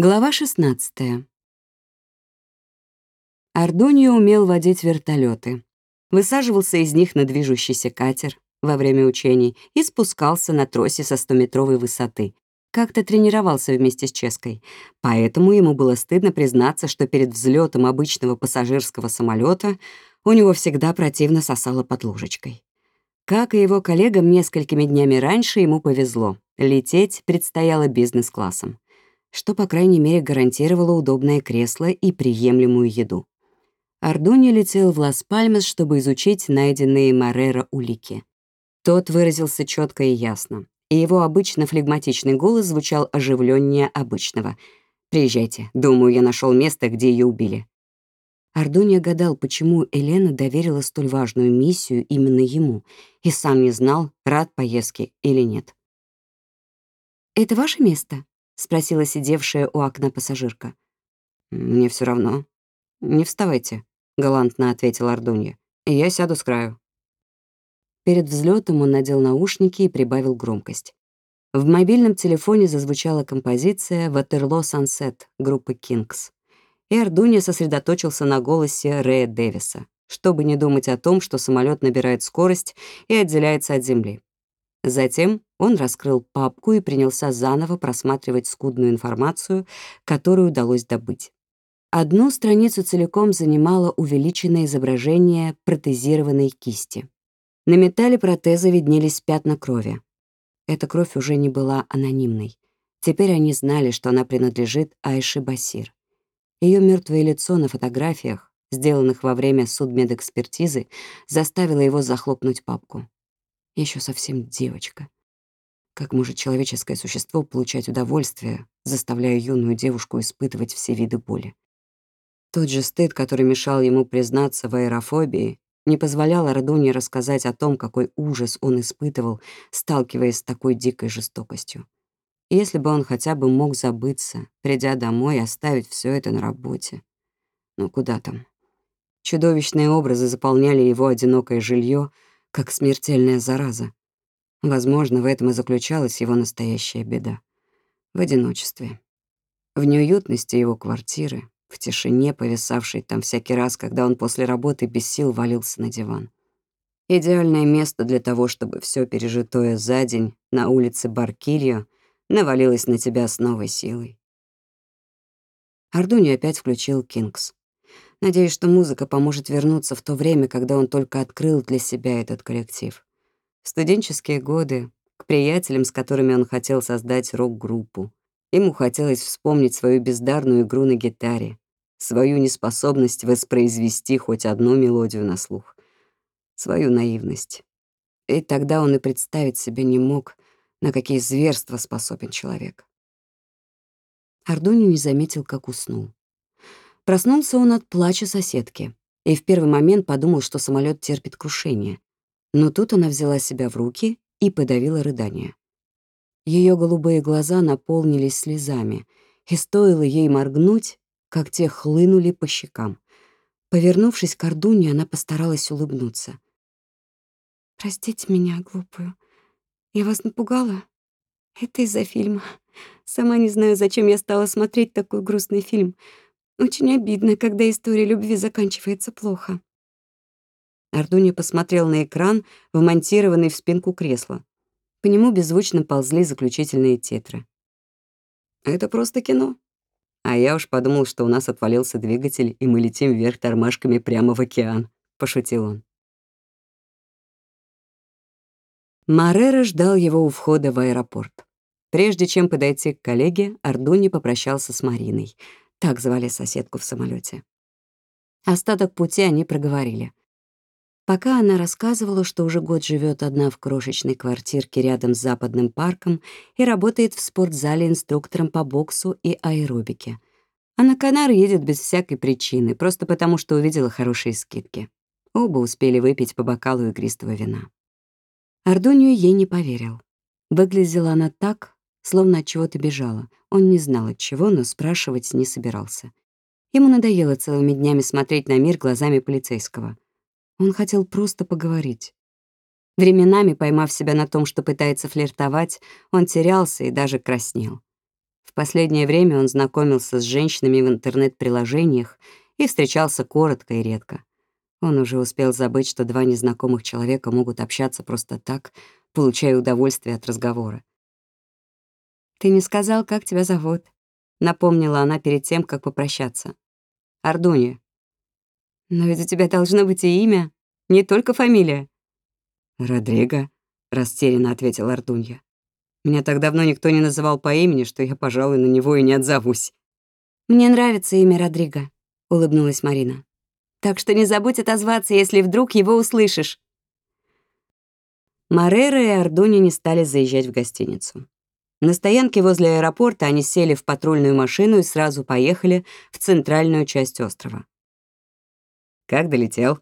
Глава 16. Ардонио умел водить вертолеты. Высаживался из них на движущийся катер во время учений и спускался на тросе со 100-метровой высоты. Как-то тренировался вместе с Ческой, поэтому ему было стыдно признаться, что перед взлетом обычного пассажирского самолета у него всегда противно сосало под ложечкой. Как и его коллегам несколькими днями раньше, ему повезло. Лететь предстояло бизнес-классом что, по крайней мере, гарантировало удобное кресло и приемлемую еду. Ардуни летел в Лас-Пальмас, чтобы изучить найденные Морера улики. Тот выразился четко и ясно, и его обычно флегматичный голос звучал оживленнее обычного. «Приезжайте, думаю, я нашел место, где ее убили». Ардуния гадал, почему Елена доверила столь важную миссию именно ему, и сам не знал, рад поездке или нет. «Это ваше место?» — спросила сидевшая у окна пассажирка. «Мне все равно. Не вставайте», — галантно ответил Ардунья. «Я сяду с краю». Перед взлетом он надел наушники и прибавил громкость. В мобильном телефоне зазвучала композиция «Ватерло Сансет» группы «Кингс». И Ардунья сосредоточился на голосе Рэя Дэвиса, чтобы не думать о том, что самолет набирает скорость и отделяется от земли. Затем он раскрыл папку и принялся заново просматривать скудную информацию, которую удалось добыть. Одну страницу целиком занимало увеличенное изображение протезированной кисти. На металле протеза виднелись пятна крови. Эта кровь уже не была анонимной. Теперь они знали, что она принадлежит Айши Басир. Ее мертвое лицо на фотографиях, сделанных во время судмедэкспертизы, заставило его захлопнуть папку. Еще совсем девочка. Как может человеческое существо получать удовольствие, заставляя юную девушку испытывать все виды боли? Тот же стыд, который мешал ему признаться в аэрофобии, не позволял Радуне рассказать о том, какой ужас он испытывал, сталкиваясь с такой дикой жестокостью. И если бы он хотя бы мог забыться, придя домой оставить все это на работе. Ну куда там? Чудовищные образы заполняли его одинокое жилье, как смертельная зараза. Возможно, в этом и заключалась его настоящая беда. В одиночестве. В неуютности его квартиры, в тишине, повисавшей там всякий раз, когда он после работы без сил валился на диван. Идеальное место для того, чтобы все пережитое за день на улице Баркильо навалилось на тебя с новой силой. Ардуни опять включил «Кингс». Надеюсь, что музыка поможет вернуться в то время, когда он только открыл для себя этот коллектив. В студенческие годы, к приятелям, с которыми он хотел создать рок-группу. Ему хотелось вспомнить свою бездарную игру на гитаре, свою неспособность воспроизвести хоть одну мелодию на слух, свою наивность. И тогда он и представить себе не мог, на какие зверства способен человек. Ардуни не заметил, как уснул. Проснулся он от плача соседки и в первый момент подумал, что самолет терпит крушение. Но тут она взяла себя в руки и подавила рыдание. Ее голубые глаза наполнились слезами, и стоило ей моргнуть, как те хлынули по щекам. Повернувшись к Ордуне, она постаралась улыбнуться. «Простите меня, глупую. Я вас напугала? Это из-за фильма. Сама не знаю, зачем я стала смотреть такой грустный фильм. Очень обидно, когда история любви заканчивается плохо». Ардуни посмотрел на экран, вмонтированный в спинку кресла. По нему беззвучно ползли заключительные титры. «Это просто кино. А я уж подумал, что у нас отвалился двигатель, и мы летим вверх тормашками прямо в океан», — пошутил он. Маррера ждал его у входа в аэропорт. Прежде чем подойти к коллеге, Ардуни попрощался с Мариной. Так звали соседку в самолете. Остаток пути они проговорили. Пока она рассказывала, что уже год живет одна в крошечной квартирке рядом с западным парком и работает в спортзале инструктором по боксу и аэробике. А на Канары едет без всякой причины, просто потому что увидела хорошие скидки. Оба успели выпить по бокалу игристого вина. Ардонию ей не поверил. Выглядела она так, словно от чего-то бежала. Он не знал от чего, но спрашивать не собирался. Ему надоело целыми днями смотреть на мир глазами полицейского — он хотел просто поговорить. Временами, поймав себя на том, что пытается флиртовать, он терялся и даже краснел. В последнее время он знакомился с женщинами в интернет-приложениях и встречался коротко и редко. Он уже успел забыть, что два незнакомых человека могут общаться просто так, получая удовольствие от разговора. «Ты не сказал, как тебя зовут?» — напомнила она перед тем, как попрощаться. «Ардуния». «Но ведь у тебя должно быть и имя, не только фамилия». «Родриго», — растерянно ответил Ардунья. «Меня так давно никто не называл по имени, что я, пожалуй, на него и не отзовусь». «Мне нравится имя Родриго», — улыбнулась Марина. «Так что не забудь отозваться, если вдруг его услышишь». Марера и Ардуни не стали заезжать в гостиницу. На стоянке возле аэропорта они сели в патрульную машину и сразу поехали в центральную часть острова. «Как долетел?»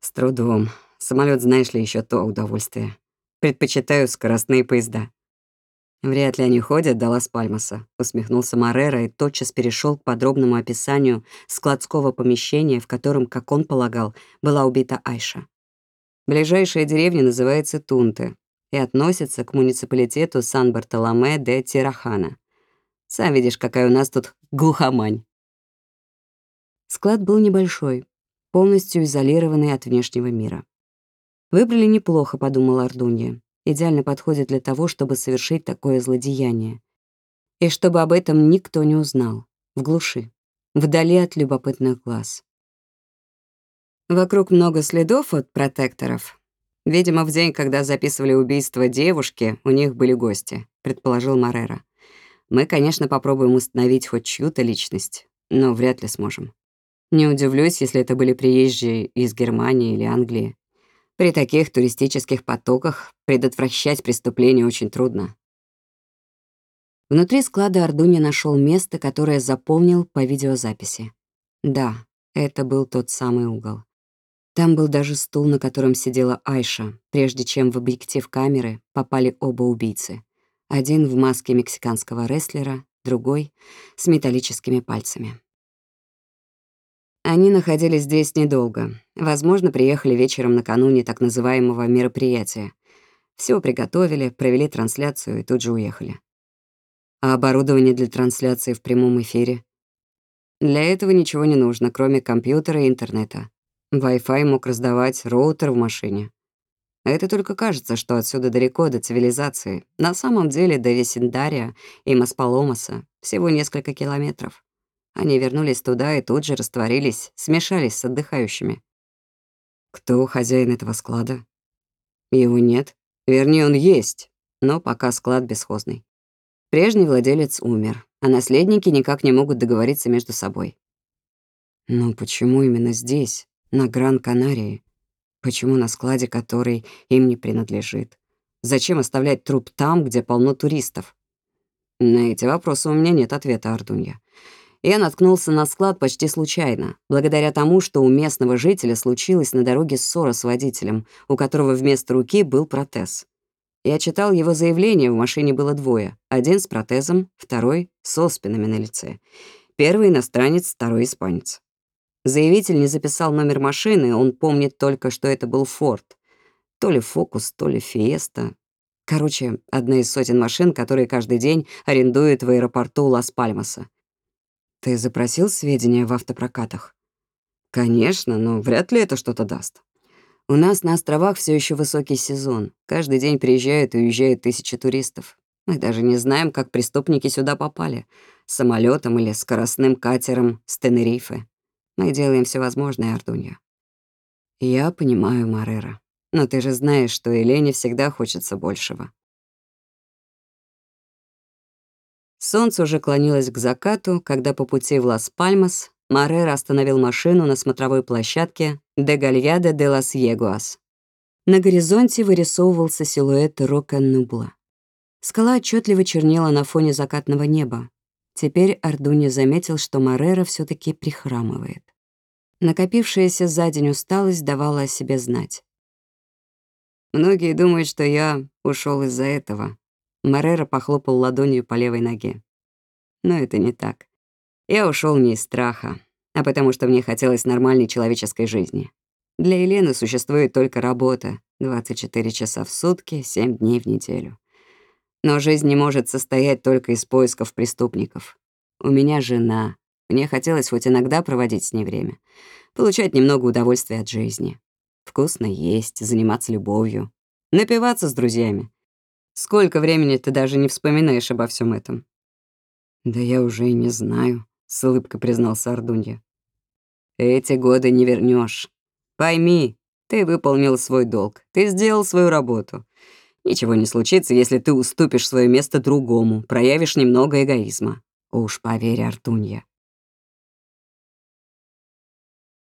«С трудом. Самолет, знаешь ли, еще то удовольствие. Предпочитаю скоростные поезда». «Вряд ли они ходят до Лас-Пальмаса», — усмехнулся Морера и тотчас перешел к подробному описанию складского помещения, в котором, как он полагал, была убита Айша. Ближайшая деревня называется Тунте и относится к муниципалитету Сан-Бартоломе де Тирахана. Сам видишь, какая у нас тут глухомань. Склад был небольшой, полностью изолированный от внешнего мира. Выбрали неплохо, подумал Ардунья. Идеально подходит для того, чтобы совершить такое злодеяние. И чтобы об этом никто не узнал. В глуши. Вдали от любопытных глаз. Вокруг много следов от протекторов. Видимо, в день, когда записывали убийство девушки, у них были гости, предположил Морера. Мы, конечно, попробуем установить хоть чью-то личность, но вряд ли сможем. Не удивлюсь, если это были приезжие из Германии или Англии. При таких туристических потоках предотвращать преступление очень трудно. Внутри склада Ордуни нашел место, которое запомнил по видеозаписи. Да, это был тот самый угол. Там был даже стул, на котором сидела Айша, прежде чем в объектив камеры попали оба убийцы. Один в маске мексиканского рестлера, другой — с металлическими пальцами. Они находились здесь недолго. Возможно, приехали вечером накануне так называемого мероприятия. Все приготовили, провели трансляцию и тут же уехали. А оборудование для трансляции в прямом эфире? Для этого ничего не нужно, кроме компьютера и интернета. Wi-Fi мог раздавать роутер в машине. Это только кажется, что отсюда далеко до цивилизации. На самом деле до Весендария и Маспаломаса всего несколько километров. Они вернулись туда и тут же растворились, смешались с отдыхающими. Кто хозяин этого склада? Его нет. Вернее, он есть, но пока склад бесхозный. Прежний владелец умер, а наследники никак не могут договориться между собой. Но почему именно здесь? На Гран-Канарии? Почему на складе, который им не принадлежит? Зачем оставлять труп там, где полно туристов? На эти вопросы у меня нет ответа, Ардунья. Я наткнулся на склад почти случайно, благодаря тому, что у местного жителя случилась на дороге ссора с водителем, у которого вместо руки был протез. Я читал его заявление, в машине было двое. Один с протезом, второй — с оспинами на лице. Первый иностранец, второй испанец. Заявитель не записал номер машины, он помнит только, что это был «Форд». То ли «Фокус», то ли «Фиеста». Короче, одна из сотен машин, которые каждый день арендуют в аэропорту Лас-Пальмаса. Ты запросил сведения в автопрокатах? Конечно, но вряд ли это что-то даст. У нас на островах все еще высокий сезон. Каждый день приезжают и уезжают тысячи туристов. Мы даже не знаем, как преступники сюда попали. Самолетом или скоростным катером с Тенерифе. Мы делаем все возможное, Ардунья. Я понимаю, Марера, но ты же знаешь, что Елене всегда хочется большего. Солнце уже клонилось к закату, когда по пути в Лас-Пальмас Марера остановил машину на смотровой площадке де Гальяде де лас Егуас. На горизонте вырисовывался силуэт Рока-Нубла. Скала отчетливо чернела на фоне закатного неба, Теперь Ардуни заметил, что Марера все таки прихрамывает. Накопившаяся за день усталость давала о себе знать. «Многие думают, что я ушел из-за этого». Марера похлопал ладонью по левой ноге. Но это не так. Я ушел не из страха, а потому что мне хотелось нормальной человеческой жизни. Для Елены существует только работа 24 часа в сутки, 7 дней в неделю. Но жизнь не может состоять только из поисков преступников. У меня жена. Мне хотелось хоть иногда проводить с ней время. Получать немного удовольствия от жизни. Вкусно есть, заниматься любовью. Напиваться с друзьями. Сколько времени ты даже не вспоминаешь обо всем этом? Да я уже и не знаю, с улыбкой признался Ардунья. Эти годы не вернешь. Пойми, ты выполнил свой долг, ты сделал свою работу. Ничего не случится, если ты уступишь свое место другому, проявишь немного эгоизма. Уж поверь, Артунья.